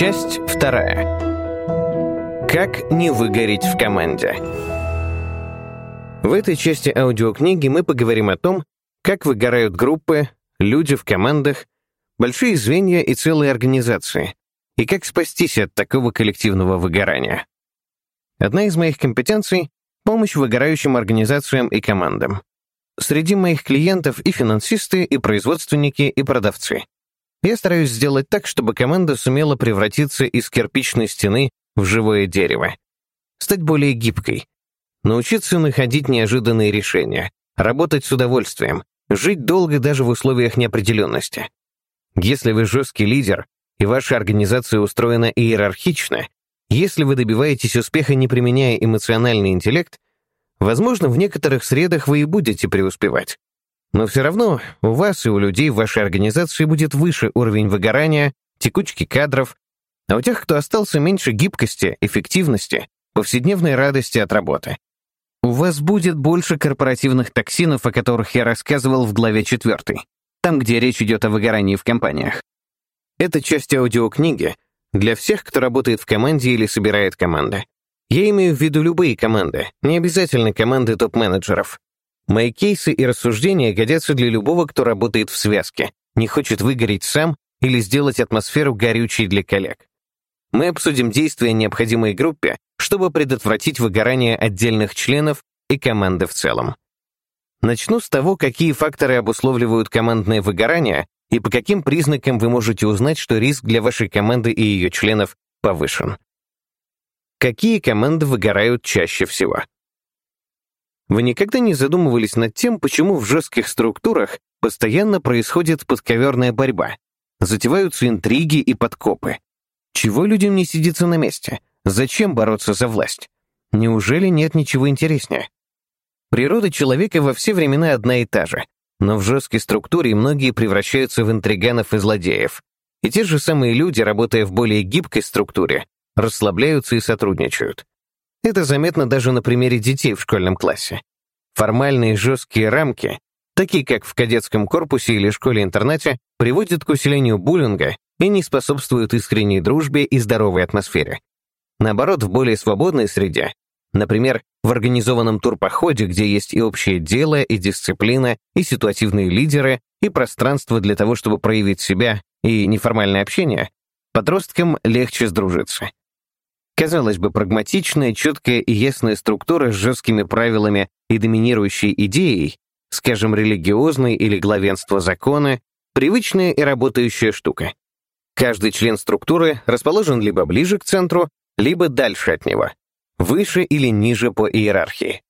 Часть вторая. Как не выгореть в команде? В этой части аудиокниги мы поговорим о том, как выгорают группы, люди в командах, большие звенья и целые организации, и как спастись от такого коллективного выгорания. Одна из моих компетенций — помощь выгорающим организациям и командам. Среди моих клиентов и финансисты, и производственники, и продавцы. Я стараюсь сделать так, чтобы команда сумела превратиться из кирпичной стены в живое дерево. Стать более гибкой. Научиться находить неожиданные решения, работать с удовольствием, жить долго даже в условиях неопределенности. Если вы жесткий лидер, и ваша организация устроена иерархично, если вы добиваетесь успеха, не применяя эмоциональный интеллект, возможно, в некоторых средах вы и будете преуспевать. Но все равно у вас и у людей в вашей организации будет выше уровень выгорания, текучки кадров, а у тех, кто остался, меньше гибкости, эффективности, повседневной радости от работы. У вас будет больше корпоративных токсинов, о которых я рассказывал в главе 4, там, где речь идет о выгорании в компаниях. Эта часть аудиокниги для всех, кто работает в команде или собирает команды. Я имею в виду любые команды, не обязательно команды топ-менеджеров. Мои кейсы и рассуждения годятся для любого, кто работает в связке, не хочет выгореть сам или сделать атмосферу горючей для коллег. Мы обсудим действия, необходимые группе, чтобы предотвратить выгорание отдельных членов и команды в целом. Начну с того, какие факторы обусловливают командное выгорание и по каким признакам вы можете узнать, что риск для вашей команды и ее членов повышен. Какие команды выгорают чаще всего? Вы никогда не задумывались над тем, почему в жестких структурах постоянно происходит подковерная борьба, затеваются интриги и подкопы? Чего людям не сидится на месте? Зачем бороться за власть? Неужели нет ничего интереснее? Природа человека во все времена одна и та же, но в жесткой структуре многие превращаются в интриганов и злодеев. И те же самые люди, работая в более гибкой структуре, расслабляются и сотрудничают. Это заметно даже на примере детей в школьном классе. Формальные жесткие рамки, такие как в кадетском корпусе или школе-интернате, приводят к усилению буллинга и не способствуют искренней дружбе и здоровой атмосфере. Наоборот, в более свободной среде, например, в организованном турпоходе, где есть и общее дело, и дисциплина, и ситуативные лидеры, и пространство для того, чтобы проявить себя, и неформальное общение, подросткам легче сдружиться. Казалось бы, прагматичная, четкая и ясная структура с жесткими правилами и доминирующей идеей, скажем, религиозной или главенство закона, привычная и работающая штука. Каждый член структуры расположен либо ближе к центру, либо дальше от него, выше или ниже по иерархии.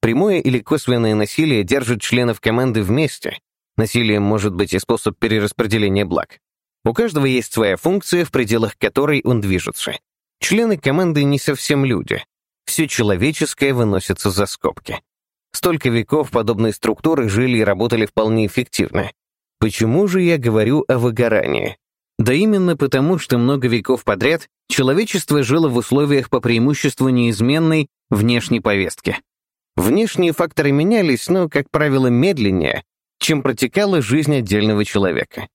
Прямое или косвенное насилие держит членов команды вместе. Насилием может быть и способ перераспределения благ. У каждого есть своя функция, в пределах которой он движется. Члены команды не совсем люди. Все человеческое выносится за скобки. Столько веков подобные структуры жили и работали вполне эффективно. Почему же я говорю о выгорании? Да именно потому, что много веков подряд человечество жило в условиях по преимуществу неизменной внешней повестки. Внешние факторы менялись, но, как правило, медленнее, чем протекала жизнь отдельного человека.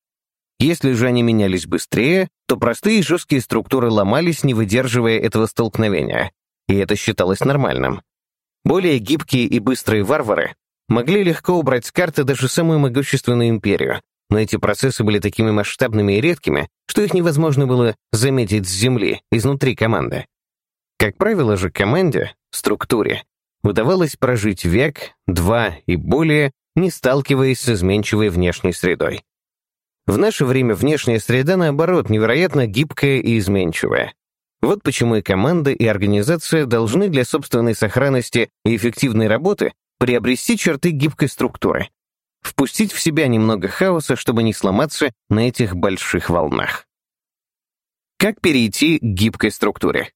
Если же они менялись быстрее, то простые жесткие структуры ломались, не выдерживая этого столкновения, и это считалось нормальным. Более гибкие и быстрые варвары могли легко убрать с карты даже самую могущественную империю, но эти процессы были такими масштабными и редкими, что их невозможно было заметить с земли, изнутри команды. Как правило же команде, структуре, удавалось прожить век, два и более, не сталкиваясь с изменчивой внешней средой. В наше время внешняя среда, наоборот, невероятно гибкая и изменчивая. Вот почему и команда, и организация должны для собственной сохранности и эффективной работы приобрести черты гибкой структуры, впустить в себя немного хаоса, чтобы не сломаться на этих больших волнах. Как перейти к гибкой структуре?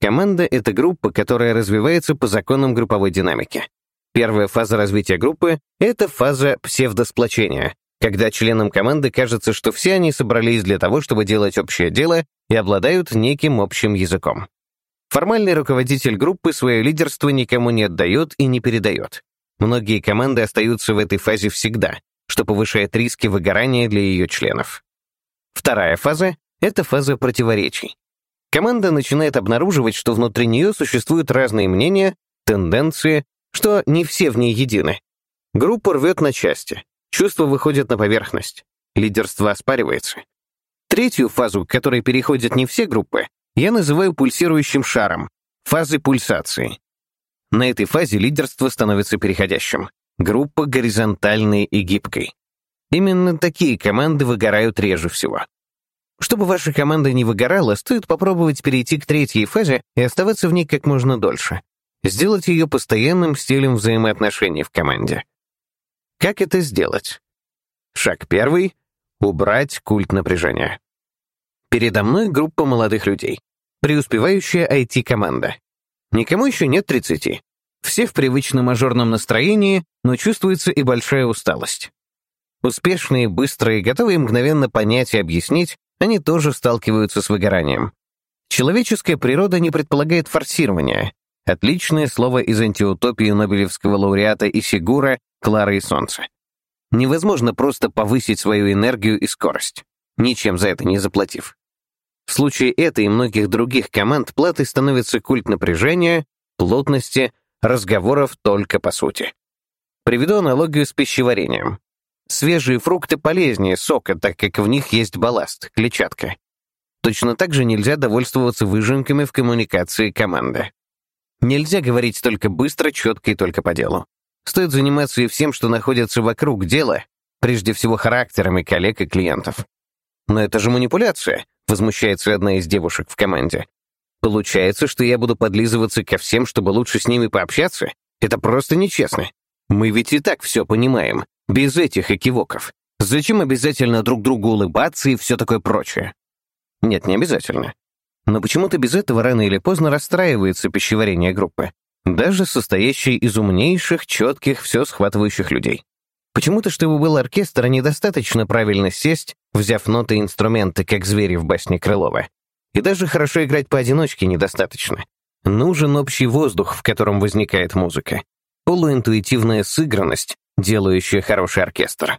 Команда — это группа, которая развивается по законам групповой динамики. Первая фаза развития группы — это фаза псевдосплочения, когда членам команды кажется, что все они собрались для того, чтобы делать общее дело и обладают неким общим языком. Формальный руководитель группы свое лидерство никому не отдает и не передает. Многие команды остаются в этой фазе всегда, что повышает риски выгорания для ее членов. Вторая фаза — Это фаза противоречий. Команда начинает обнаруживать, что внутри нее существуют разные мнения, тенденции, что не все в ней едины. Группа рвет на части, чувства выходят на поверхность, лидерство оспаривается. Третью фазу, к которой переходят не все группы, я называю пульсирующим шаром, фазы пульсации. На этой фазе лидерство становится переходящим, группа горизонтальной и гибкой. Именно такие команды выгорают реже всего. Чтобы ваша команда не выгорала, стоит попробовать перейти к третьей фазе и оставаться в ней как можно дольше. Сделать ее постоянным стилем взаимоотношений в команде. Как это сделать? Шаг первый — убрать культ напряжения. Передо мной группа молодых людей. Преуспевающая IT-команда. Никому еще нет 30. Все в привычном мажорном настроении, но чувствуется и большая усталость. Успешные, быстрые, готовые мгновенно понять и объяснить, они тоже сталкиваются с выгоранием. Человеческая природа не предполагает форсирования. Отличное слово из антиутопии Нобелевского лауреата Исигура «Клара и солнце». Невозможно просто повысить свою энергию и скорость, ничем за это не заплатив. В случае этой и многих других команд платой становится культ напряжения, плотности, разговоров только по сути. Приведу аналогию с пищеварением. Свежие фрукты полезнее сока, так как в них есть балласт, клетчатка. Точно так же нельзя довольствоваться выжимками в коммуникации команды. Нельзя говорить только быстро, четко и только по делу. Стоит заниматься и всем, что находится вокруг дела, прежде всего характерами коллег и клиентов. Но это же манипуляция, возмущается одна из девушек в команде. Получается, что я буду подлизываться ко всем, чтобы лучше с ними пообщаться? Это просто нечестно. Мы ведь и так все понимаем. Без этих экивоков. Зачем обязательно друг другу улыбаться и все такое прочее? Нет, не обязательно. Но почему-то без этого рано или поздно расстраивается пищеварение группы, даже состоящей из умнейших, четких, все схватывающих людей. Почему-то, чтобы был оркестр, недостаточно правильно сесть, взяв ноты и инструменты, как звери в басне Крылова. И даже хорошо играть поодиночке недостаточно. Нужен общий воздух, в котором возникает музыка. Полуинтуитивная сыгранность, делающая хороший оркестр.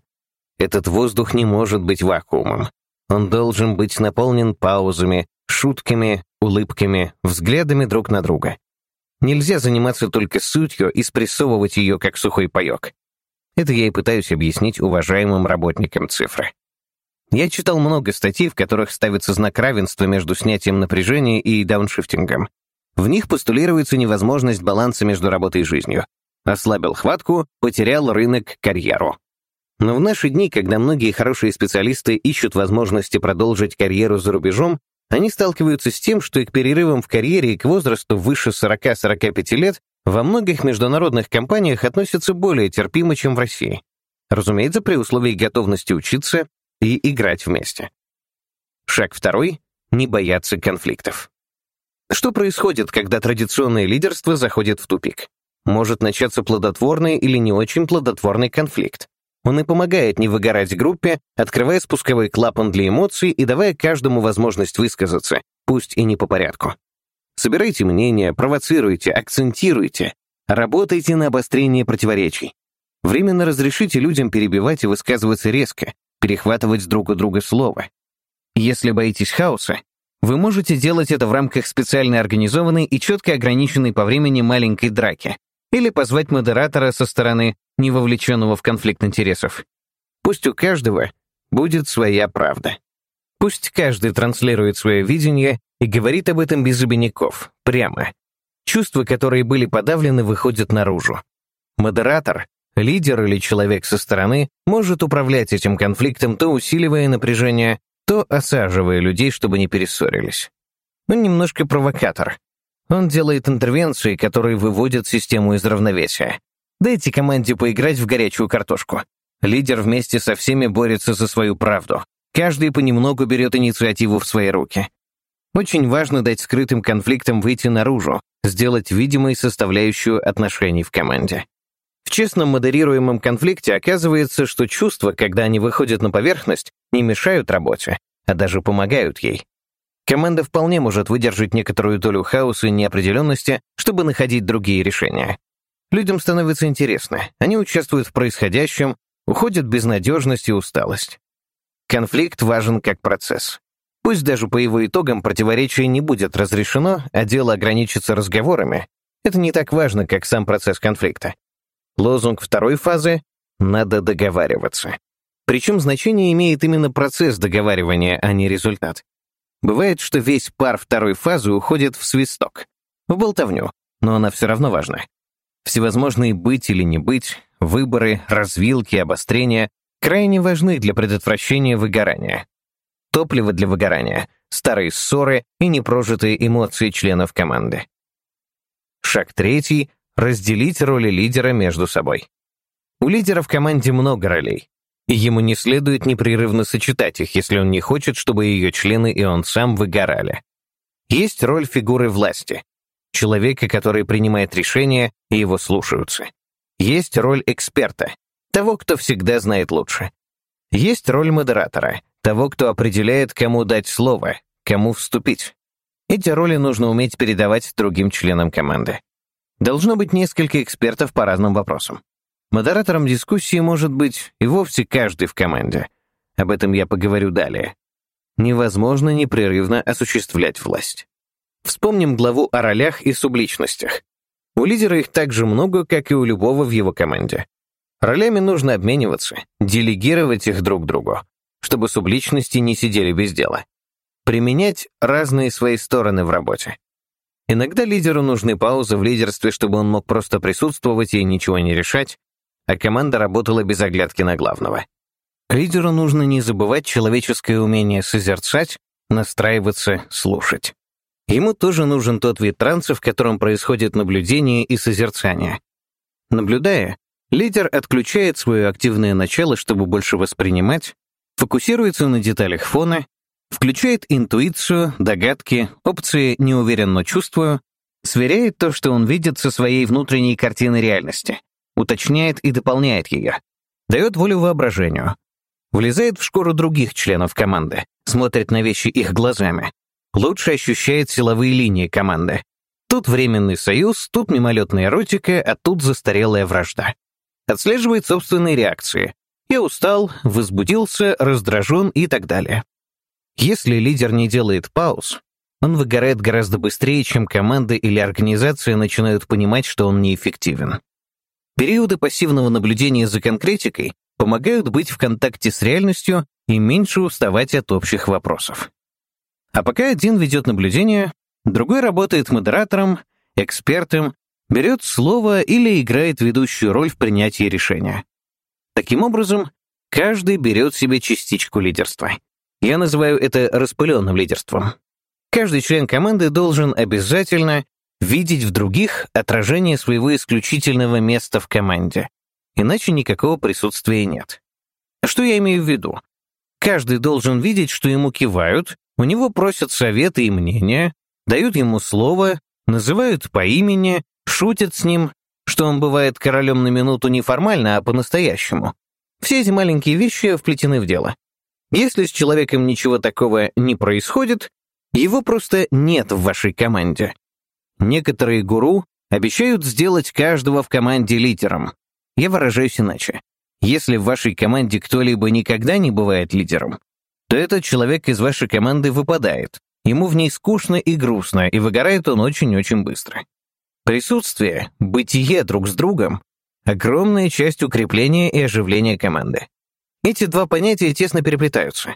Этот воздух не может быть вакуумом. Он должен быть наполнен паузами, шутками, улыбками, взглядами друг на друга. Нельзя заниматься только сутью и спрессовывать ее, как сухой паек. Это я и пытаюсь объяснить уважаемым работникам цифры. Я читал много статей, в которых ставится знак равенства между снятием напряжения и дауншифтингом. В них постулируется невозможность баланса между работой и жизнью. Ослабил хватку, потерял рынок, карьеру. Но в наши дни, когда многие хорошие специалисты ищут возможности продолжить карьеру за рубежом, они сталкиваются с тем, что и к перерывам в карьере и к возрасту выше 40-45 лет во многих международных компаниях относятся более терпимо, чем в России. Разумеется, при условии готовности учиться и играть вместе. Шаг второй — не бояться конфликтов. Что происходит, когда традиционное лидерство заходит в тупик? может начаться плодотворный или не очень плодотворный конфликт. Он и помогает не выгорать группе, открывая спусковой клапан для эмоций и давая каждому возможность высказаться, пусть и не по порядку. Собирайте мнения, провоцируйте, акцентируйте, работайте на обострение противоречий. Временно разрешите людям перебивать и высказываться резко, перехватывать друг у друга слово. Если боитесь хаоса, вы можете делать это в рамках специально организованной и четко ограниченной по времени маленькой драки, или позвать модератора со стороны, не вовлеченного в конфликт интересов. Пусть у каждого будет своя правда. Пусть каждый транслирует свое видение и говорит об этом без обиняков, прямо. Чувства, которые были подавлены, выходят наружу. Модератор, лидер или человек со стороны может управлять этим конфликтом, то усиливая напряжение, то осаживая людей, чтобы не перессорились. Он немножко провокатор, он делает интервенции, которые выводят систему из равновесия. Дайте команде поиграть в горячую картошку. Лидер вместе со всеми борется за свою правду. Каждый понемногу берет инициативу в свои руки. Очень важно дать скрытым конфликтам выйти наружу, сделать видимой составляющую отношений в команде. В честном модерируемом конфликте оказывается, что чувства, когда они выходят на поверхность, не мешают работе, а даже помогают ей. Команда вполне может выдержать некоторую долю хаоса и неопределенности, чтобы находить другие решения. Людям становится интересно, они участвуют в происходящем, уходят безнадежность и усталость. Конфликт важен как процесс. Пусть даже по его итогам противоречие не будет разрешено, а дело ограничится разговорами, это не так важно, как сам процесс конфликта. Лозунг второй фазы — «надо договариваться». Причем значение имеет именно процесс договаривания, а не результат. Бывает, что весь пар второй фазы уходит в свисток, в болтовню, но она все равно важна. Всевозможные быть или не быть, выборы, развилки, обострения крайне важны для предотвращения выгорания. Топливо для выгорания — старые ссоры и непрожитые эмоции членов команды. Шаг третий — разделить роли лидера между собой. У лидера в команде много ролей, и ему не следует непрерывно сочетать их, если он не хочет, чтобы ее члены и он сам выгорали. Есть роль фигуры власти, человека, который принимает решения и его слушаются. Есть роль эксперта, того, кто всегда знает лучше. Есть роль модератора, того, кто определяет, кому дать слово, кому вступить. Эти роли нужно уметь передавать другим членам команды. Должно быть несколько экспертов по разным вопросам. Модератором дискуссии может быть и вовсе каждый в команде. Об этом я поговорю далее. Невозможно непрерывно осуществлять власть. Вспомним главу о ролях и субличностях. У лидера их так же много, как и у любого в его команде. Ролями нужно обмениваться, делегировать их друг другу, чтобы субличности не сидели без дела. Применять разные свои стороны в работе. Иногда лидеру нужны паузы в лидерстве, чтобы он мог просто присутствовать и ничего не решать, а команда работала без оглядки на главного. Лидеру нужно не забывать человеческое умение созерцать, настраиваться, слушать. Ему тоже нужен тот вид транса, в котором происходит наблюдение и созерцание. Наблюдая, лидер отключает свое активное начало, чтобы больше воспринимать, фокусируется на деталях фона, включает интуицию, догадки, опции «неуверенно чувствую», сверяет то, что он видит со своей внутренней картиной реальности, уточняет и дополняет ее, дает волю воображению, влезает в шкуру других членов команды, смотрит на вещи их глазами, лучше ощущает силовые линии команды. Тут временный союз, тут мимолетная эротика, а тут застарелая вражда. Отслеживает собственные реакции. Я устал, возбудился, раздражен и так далее. Если лидер не делает пауз, он выгорает гораздо быстрее, чем команда или организация начинают понимать, что он неэффективен. Периоды пассивного наблюдения за конкретикой помогают быть в контакте с реальностью и меньше уставать от общих вопросов. А пока один ведет наблюдение, другой работает модератором, экспертом, берет слово или играет ведущую роль в принятии решения. Таким образом, каждый берет себе частичку лидерства. Я называю это распыленным лидерством. Каждый член команды должен обязательно видеть в других отражение своего исключительного места в команде. Иначе никакого присутствия нет. Что я имею в виду? Каждый должен видеть, что ему кивают, у него просят советы и мнения, дают ему слово, называют по имени, шутят с ним, что он бывает королем на минуту не формально, а по-настоящему. Все эти маленькие вещи вплетены в дело. Если с человеком ничего такого не происходит, его просто нет в вашей команде. Некоторые гуру обещают сделать каждого в команде лидером. Я выражаюсь иначе. Если в вашей команде кто-либо никогда не бывает лидером, то этот человек из вашей команды выпадает. Ему в ней скучно и грустно, и выгорает он очень-очень быстро. Присутствие, бытие друг с другом — огромная часть укрепления и оживления команды. Эти два понятия тесно переплетаются.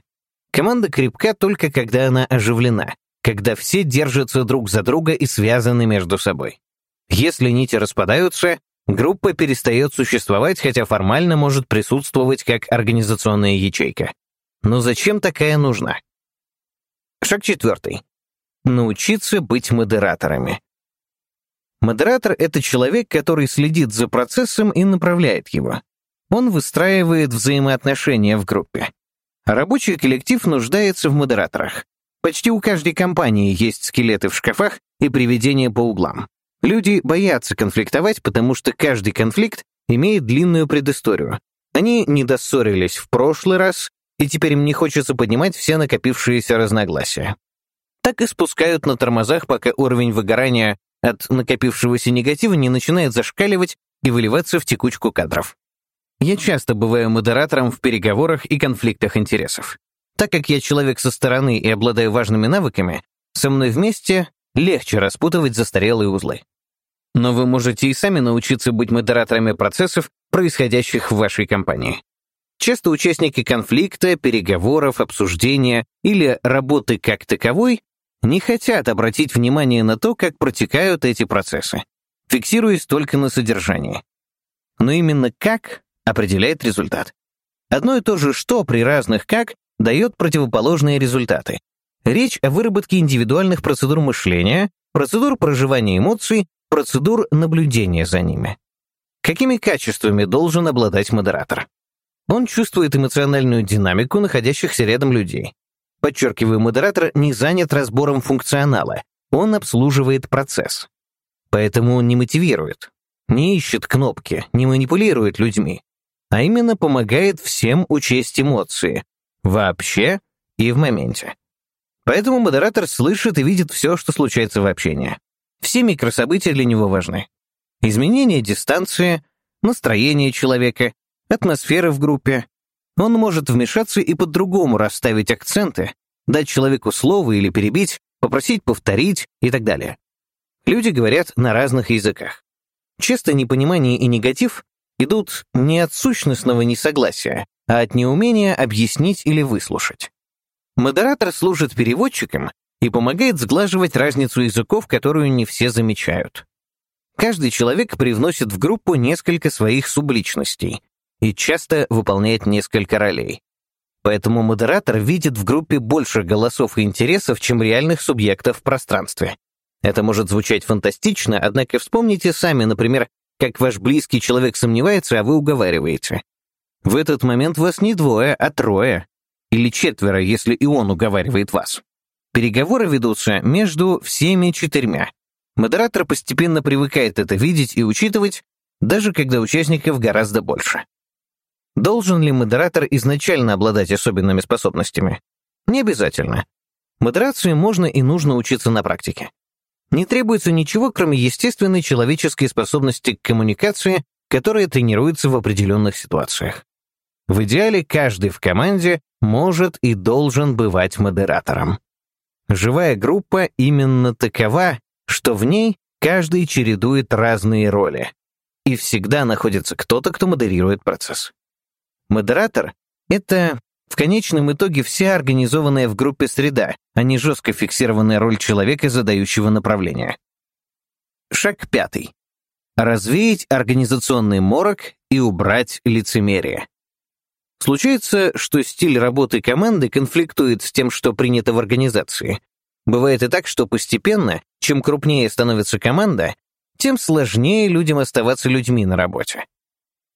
Команда крепка только когда она оживлена, когда все держатся друг за друга и связаны между собой. Если нити распадаются, группа перестает существовать, хотя формально может присутствовать как организационная ячейка. Но зачем такая нужна? Шаг четвертый. Научиться быть модераторами. Модератор — это человек, который следит за процессом и направляет его. Он выстраивает взаимоотношения в группе. Рабочий коллектив нуждается в модераторах. Почти у каждой компании есть скелеты в шкафах и привидения по углам. Люди боятся конфликтовать, потому что каждый конфликт имеет длинную предысторию. Они недоссорились в прошлый раз, и теперь им не хочется поднимать все накопившиеся разногласия. Так и спускают на тормозах, пока уровень выгорания от накопившегося негатива не начинает зашкаливать и выливаться в текучку кадров. Я часто бываю модератором в переговорах и конфликтах интересов. Так как я человек со стороны и обладаю важными навыками, со мной вместе легче распутывать застарелые узлы. Но вы можете и сами научиться быть модераторами процессов, происходящих в вашей компании. Часто участники конфликта, переговоров, обсуждения или работы как таковой не хотят обратить внимание на то, как протекают эти процессы, фиксируясь только на содержании. Но именно «как» определяет результат. Одно и то же «что» при разных «как» дает противоположные результаты. Речь о выработке индивидуальных процедур мышления, процедур проживания эмоций, процедур наблюдения за ними. Какими качествами должен обладать модератор? Он чувствует эмоциональную динамику находящихся рядом людей. Подчеркиваю, модератор не занят разбором функционала, он обслуживает процесс. Поэтому он не мотивирует, не ищет кнопки, не манипулирует людьми, а именно помогает всем учесть эмоции, вообще и в моменте. Поэтому модератор слышит и видит все, что случается в общении. Все микрособытия для него важны. Изменение дистанции, настроение человека, атмосфера в группе. Он может вмешаться и по-другому расставить акценты, дать человеку слово или перебить, попросить повторить и так далее. Люди говорят на разных языках. Часто непонимание и негатив идут не от сущностного несогласия, а от неумения объяснить или выслушать. Модератор служит переводчиком и помогает сглаживать разницу языков, которую не все замечают. Каждый человек привносит в группу несколько своих субличностей, и часто выполняет несколько ролей. Поэтому модератор видит в группе больше голосов и интересов, чем реальных субъектов в пространстве. Это может звучать фантастично, однако вспомните сами, например, как ваш близкий человек сомневается, а вы уговариваете. В этот момент вас не двое, а трое. Или четверо, если и он уговаривает вас. Переговоры ведутся между всеми четырьмя. Модератор постепенно привыкает это видеть и учитывать, даже когда участников гораздо больше. Должен ли модератор изначально обладать особенными способностями? Не обязательно. Модерации можно и нужно учиться на практике. Не требуется ничего, кроме естественной человеческой способности к коммуникации, которая тренируется в определенных ситуациях. В идеале каждый в команде может и должен бывать модератором. Живая группа именно такова, что в ней каждый чередует разные роли, и всегда находится кто-то, кто модерирует процесс. Модератор — это в конечном итоге вся организованная в группе среда, а не жестко фиксированная роль человека, задающего направление. Шаг пятый. Развеять организационный морок и убрать лицемерие. Случается, что стиль работы команды конфликтует с тем, что принято в организации. Бывает и так, что постепенно, чем крупнее становится команда, тем сложнее людям оставаться людьми на работе.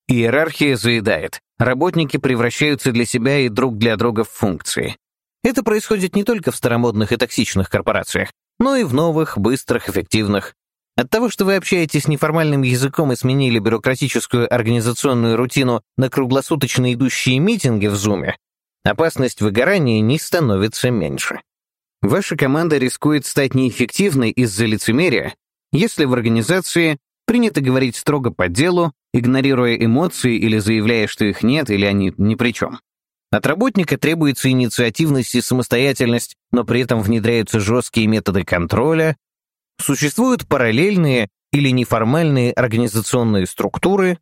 Иерархия заедает, работники превращаются для себя и друг для друга в функции. Это происходит не только в старомодных и токсичных корпорациях, но и в новых, быстрых, эффективных. От того, что вы общаетесь неформальным языком и сменили бюрократическую организационную рутину на круглосуточно идущие митинги в Зуме, опасность выгорания не становится меньше. Ваша команда рискует стать неэффективной из-за лицемерия, если в организации принято говорить строго по делу, игнорируя эмоции или заявляя, что их нет или они ни при чем. От работника требуется инициативность и самостоятельность, но при этом внедряются жесткие методы контроля. Существуют параллельные или неформальные организационные структуры.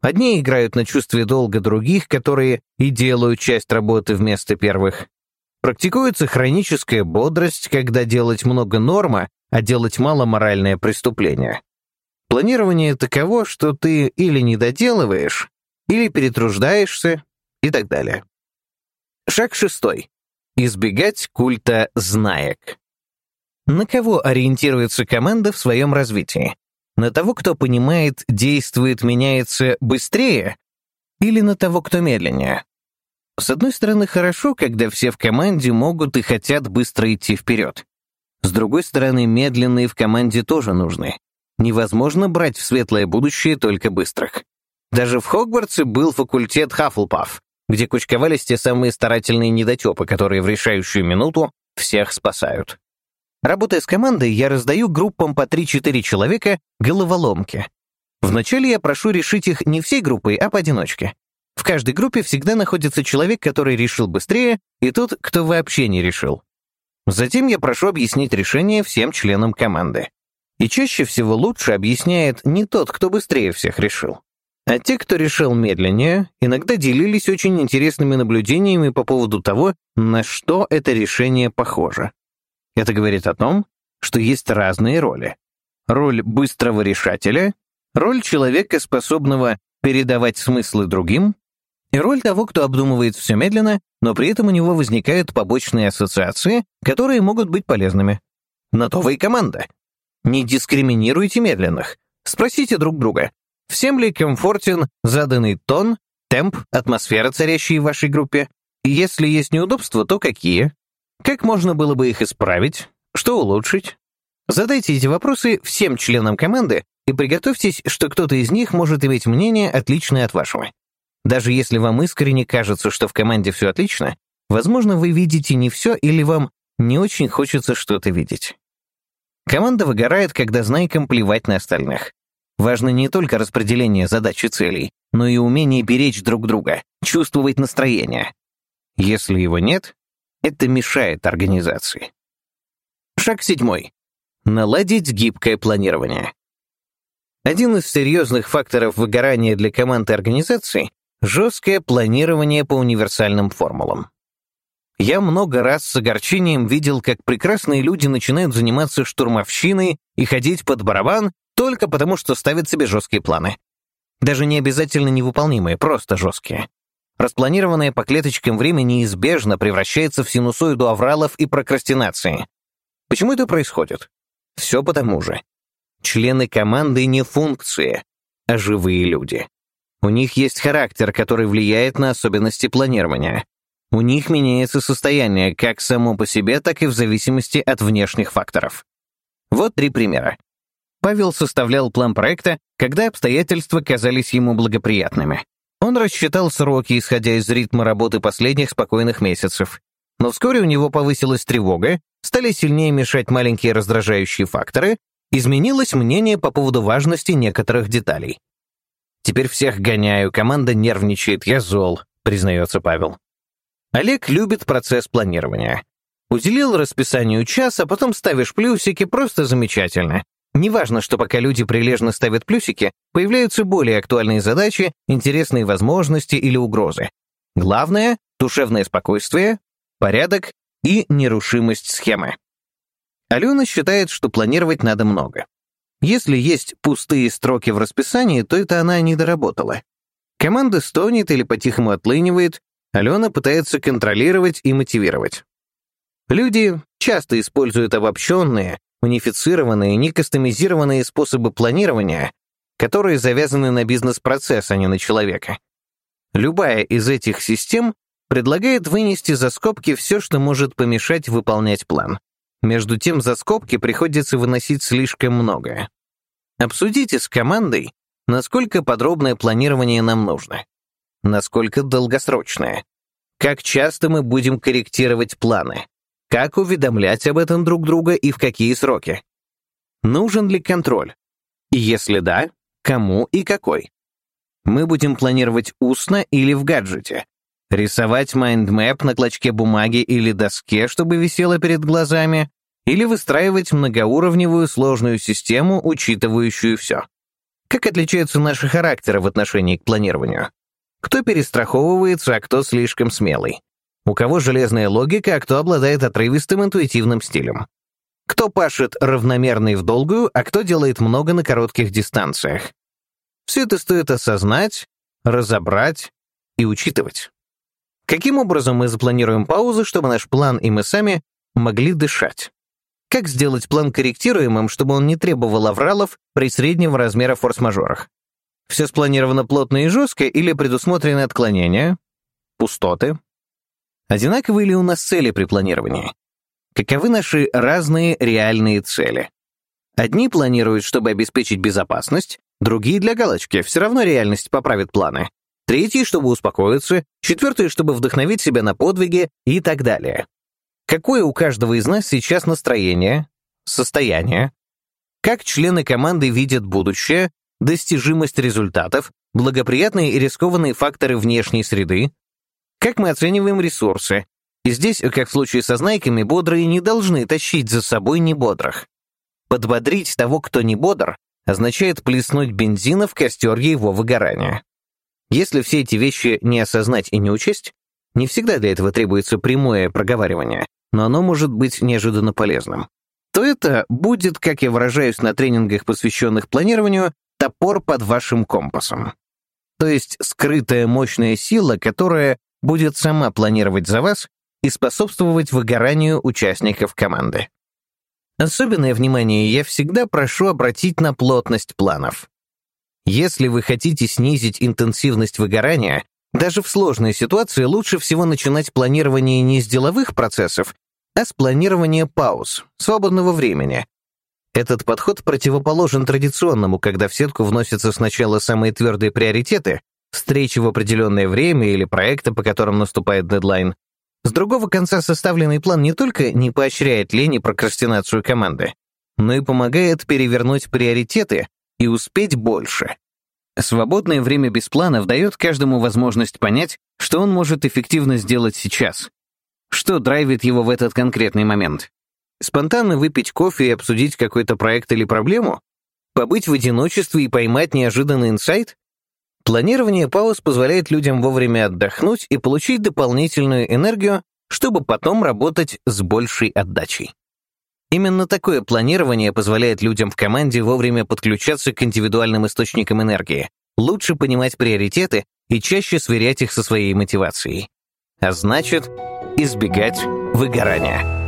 Одни играют на чувстве долга других, которые и делают часть работы вместо первых. Практикуется хроническая бодрость, когда делать много норма, а делать мало моральное преступление. Планирование таково, что ты или не доделываешь, или перетруждаешься и так далее. Шаг шестой. Избегать культа знаек. На кого ориентируется команда в своем развитии? На того, кто понимает, действует, меняется быстрее, или на того, кто медленнее? С одной стороны, хорошо, когда все в команде могут и хотят быстро идти вперед. С другой стороны, медленные в команде тоже нужны. Невозможно брать в светлое будущее только быстрых. Даже в Хогвартсе был факультет Хаффлпаф, где кучковались те самые старательные недотепы, которые в решающую минуту всех спасают. Работая с командой, я раздаю группам по 3-4 человека головоломки. Вначале я прошу решить их не всей группой, а поодиночке. В каждой группе всегда находится человек, который решил быстрее, и тот, кто вообще не решил. Затем я прошу объяснить решение всем членам команды. И чаще всего лучше объясняет не тот, кто быстрее всех решил. А те, кто решил медленнее, иногда делились очень интересными наблюдениями по поводу того, на что это решение похоже. Это говорит о том, что есть разные роли. Роль быстрого решателя, роль человека, способного передавать смыслы другим, и роль того, кто обдумывает все медленно, но при этом у него возникают побочные ассоциации, которые могут быть полезными. На то вы и команда. Не дискриминируйте медленных. Спросите друг друга, всем ли комфортен заданный тон, темп, атмосфера, царящие в вашей группе? Если есть неудобства, то какие? Как можно было бы их исправить? Что улучшить? Задайте эти вопросы всем членам команды и приготовьтесь, что кто-то из них может иметь мнение, отличное от вашего. Даже если вам искренне кажется, что в команде все отлично, возможно, вы видите не все или вам не очень хочется что-то видеть. Команда выгорает, когда знайкам плевать на остальных. Важно не только распределение задач и целей, но и умение беречь друг друга, чувствовать настроение. Если его нет, это мешает организации. Шаг седьмой. Наладить гибкое планирование. Один из серьезных факторов выгорания для команд и организаций Жесткое планирование по универсальным формулам. Я много раз с огорчением видел, как прекрасные люди начинают заниматься штурмовщиной и ходить под барабан только потому, что ставят себе жесткие планы. Даже не обязательно невыполнимые, просто жесткие. Распланированное по клеточкам время неизбежно превращается в синусоиду авралов и прокрастинации. Почему это происходит? Все потому же. Члены команды не функции, а живые люди. У них есть характер, который влияет на особенности планирования. У них меняется состояние как само по себе, так и в зависимости от внешних факторов. Вот три примера. Павел составлял план проекта, когда обстоятельства казались ему благоприятными. Он рассчитал сроки, исходя из ритма работы последних спокойных месяцев. Но вскоре у него повысилась тревога, стали сильнее мешать маленькие раздражающие факторы, изменилось мнение по поводу важности некоторых деталей. Теперь всех гоняю, команда нервничает, я зол», — признается Павел. Олег любит процесс планирования. Уделил расписанию час, а потом ставишь плюсики, просто замечательно. Неважно, что пока люди прилежно ставят плюсики, появляются более актуальные задачи, интересные возможности или угрозы. Главное — душевное спокойствие, порядок и нерушимость схемы. Алена считает, что планировать надо много. Если есть пустые строки в расписании, то это она не доработала. Команда стонет или по-тихому отлынивает, Алена пытается контролировать и мотивировать. Люди часто используют обобщенные, унифицированные, некастомизированные способы планирования, которые завязаны на бизнес-процесс, а не на человека. Любая из этих систем предлагает вынести за скобки все, что может помешать выполнять план. Между тем, за скобки приходится выносить слишком многое. Обсудите с командой, насколько подробное планирование нам нужно, насколько долгосрочное, как часто мы будем корректировать планы, как уведомлять об этом друг друга и в какие сроки. Нужен ли контроль? И если да, кому и какой? Мы будем планировать устно или в гаджете, Рисовать mind map на клочке бумаги или доске, чтобы висело перед глазами, или выстраивать многоуровневую сложную систему, учитывающую все. Как отличаются наши характеры в отношении к планированию? Кто перестраховывается, а кто слишком смелый? У кого железная логика, а кто обладает отрывистым интуитивным стилем? Кто пашет равномерно и в долгую, а кто делает много на коротких дистанциях? Все это стоит осознать, разобрать и учитывать. Каким образом мы запланируем паузы, чтобы наш план и мы сами могли дышать? Как сделать план корректируемым, чтобы он не требовал авралов при среднего размера форс-мажорах? Все спланировано плотно и жестко или предусмотрены отклонения, пустоты? Одинаковые ли у нас цели при планировании? Каковы наши разные реальные цели? Одни планируют, чтобы обеспечить безопасность, другие для галочки, все равно реальность поправит планы третий, чтобы успокоиться, четвертый, чтобы вдохновить себя на подвиги и так далее. Какое у каждого из нас сейчас настроение, состояние, как члены команды видят будущее, достижимость результатов, благоприятные и рискованные факторы внешней среды, как мы оцениваем ресурсы. И здесь, как в случае со знайками, бодрые не должны тащить за собой небодрых. Подбодрить того, кто не бодр, означает плеснуть бензина в костер его выгорания. Если все эти вещи не осознать и не учесть, не всегда для этого требуется прямое проговаривание, но оно может быть неожиданно полезным. То это будет, как я выражаюсь на тренингах, посвященных планированию, топор под вашим компасом. То есть скрытая мощная сила, которая будет сама планировать за вас и способствовать выгоранию участников команды. Особенное внимание я всегда прошу обратить на плотность планов. Если вы хотите снизить интенсивность выгорания, даже в сложной ситуации лучше всего начинать планирование не с деловых процессов, а с планирования пауз, свободного времени. Этот подход противоположен традиционному, когда в сетку вносятся сначала самые твердые приоритеты, встречи в определенное время или проекты, по которым наступает дедлайн. С другого конца составленный план не только не поощряет лень и прокрастинацию команды, но и помогает перевернуть приоритеты и успеть больше. Свободное время без планов дает каждому возможность понять, что он может эффективно сделать сейчас. Что драйвит его в этот конкретный момент? Спонтанно выпить кофе и обсудить какой-то проект или проблему? Побыть в одиночестве и поймать неожиданный инсайт? Планирование пауз позволяет людям вовремя отдохнуть и получить дополнительную энергию, чтобы потом работать с большей отдачей. Именно такое планирование позволяет людям в команде вовремя подключаться к индивидуальным источникам энергии, лучше понимать приоритеты и чаще сверять их со своей мотивацией. А значит, избегать выгорания.